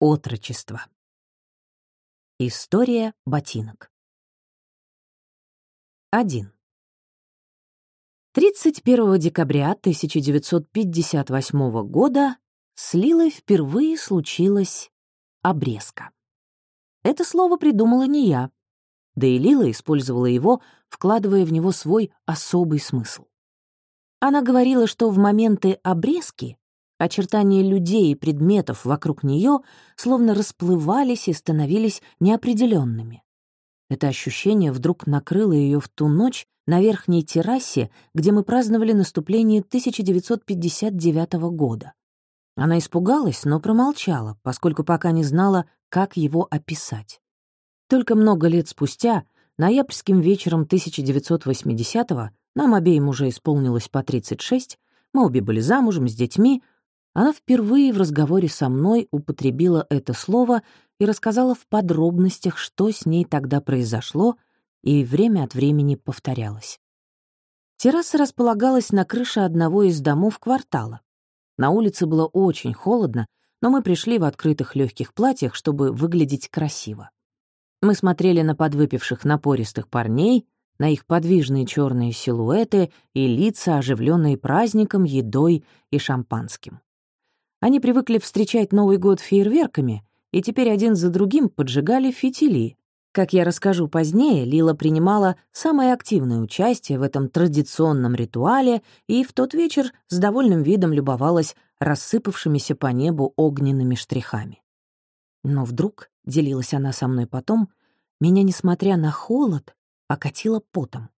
Отрочество. История ботинок. 1. 31 декабря 1958 года с Лилой впервые случилась обрезка. Это слово придумала не я, да и Лила использовала его, вкладывая в него свой особый смысл. Она говорила, что в моменты обрезки Очертания людей и предметов вокруг нее словно расплывались и становились неопределенными. Это ощущение вдруг накрыло ее в ту ночь на верхней террасе, где мы праздновали наступление 1959 года. Она испугалась, но промолчала, поскольку пока не знала, как его описать. Только много лет спустя, ноябрьским вечером 1980-го, нам обеим уже исполнилось по 36, мы обе были замужем, с детьми, она впервые в разговоре со мной употребила это слово и рассказала в подробностях, что с ней тогда произошло, и время от времени повторялось. Терраса располагалась на крыше одного из домов квартала. На улице было очень холодно, но мы пришли в открытых легких платьях, чтобы выглядеть красиво. Мы смотрели на подвыпивших напористых парней, на их подвижные черные силуэты и лица, оживленные праздником, едой и шампанским. Они привыкли встречать Новый год фейерверками, и теперь один за другим поджигали фитили. Как я расскажу позднее, Лила принимала самое активное участие в этом традиционном ритуале и в тот вечер с довольным видом любовалась рассыпавшимися по небу огненными штрихами. Но вдруг, — делилась она со мной потом, — меня, несмотря на холод, окатило потом.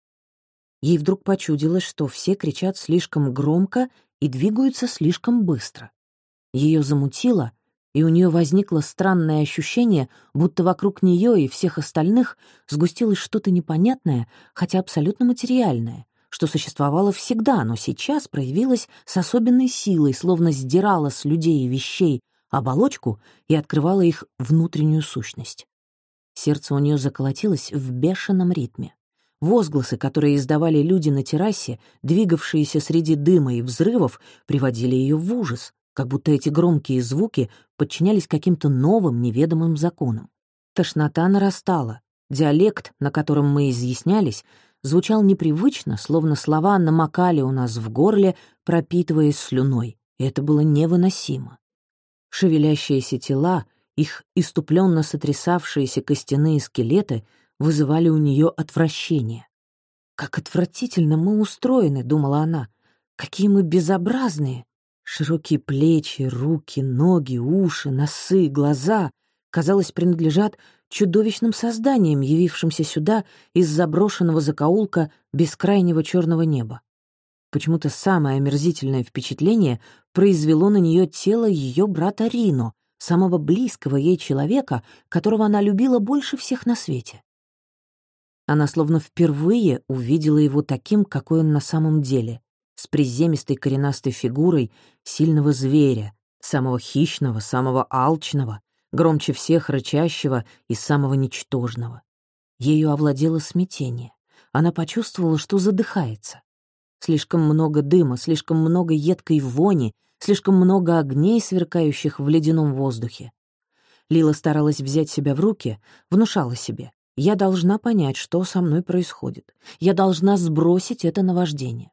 Ей вдруг почудилось, что все кричат слишком громко и двигаются слишком быстро. Ее замутило, и у нее возникло странное ощущение, будто вокруг нее и всех остальных сгустилось что-то непонятное, хотя абсолютно материальное, что существовало всегда, но сейчас проявилось с особенной силой, словно сдирало с людей и вещей оболочку и открывало их внутреннюю сущность. Сердце у нее заколотилось в бешеном ритме. Возгласы, которые издавали люди на террасе, двигавшиеся среди дыма и взрывов, приводили ее в ужас как будто эти громкие звуки подчинялись каким-то новым неведомым законам. Тошнота нарастала. Диалект, на котором мы изъяснялись, звучал непривычно, словно слова намокали у нас в горле, пропитываясь слюной, и это было невыносимо. Шевелящиеся тела, их иступленно сотрясавшиеся костяные скелеты вызывали у нее отвращение. «Как отвратительно мы устроены», — думала она, — «какие мы безобразные, Широкие плечи, руки, ноги, уши, носы, глаза, казалось, принадлежат чудовищным созданиям, явившимся сюда из заброшенного закоулка бескрайнего черного неба. Почему-то самое омерзительное впечатление произвело на нее тело ее брата Рино, самого близкого ей человека, которого она любила больше всех на свете. Она словно впервые увидела его таким, какой он на самом деле, с приземистой коренастой фигурой сильного зверя, самого хищного, самого алчного, громче всех рычащего и самого ничтожного. Ею овладело смятение. Она почувствовала, что задыхается. Слишком много дыма, слишком много едкой вони, слишком много огней, сверкающих в ледяном воздухе. Лила старалась взять себя в руки, внушала себе. «Я должна понять, что со мной происходит. Я должна сбросить это наваждение.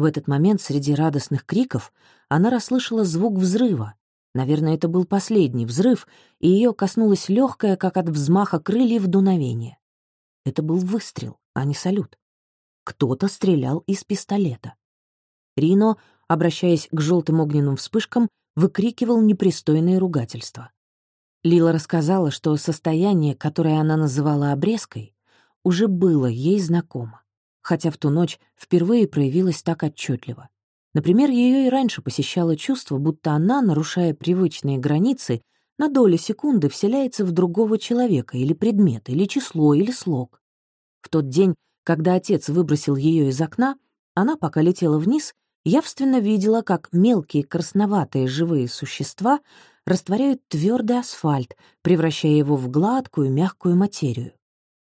В этот момент среди радостных криков она расслышала звук взрыва. Наверное, это был последний взрыв, и ее коснулось легкое, как от взмаха крыльев, дуновение. Это был выстрел, а не салют. Кто-то стрелял из пистолета. Рино, обращаясь к желтым огненным вспышкам, выкрикивал непристойные ругательства. Лила рассказала, что состояние, которое она называла обрезкой, уже было ей знакомо хотя в ту ночь впервые проявилась так отчетливо. Например, ее и раньше посещало чувство, будто она, нарушая привычные границы, на долю секунды вселяется в другого человека или предмет, или число, или слог. В тот день, когда отец выбросил ее из окна, она, пока летела вниз, явственно видела, как мелкие красноватые живые существа растворяют твердый асфальт, превращая его в гладкую, мягкую материю.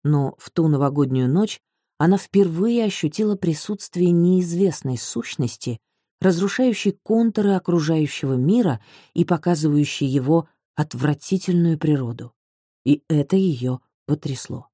Но в ту новогоднюю ночь она впервые ощутила присутствие неизвестной сущности, разрушающей контуры окружающего мира и показывающей его отвратительную природу. И это ее потрясло.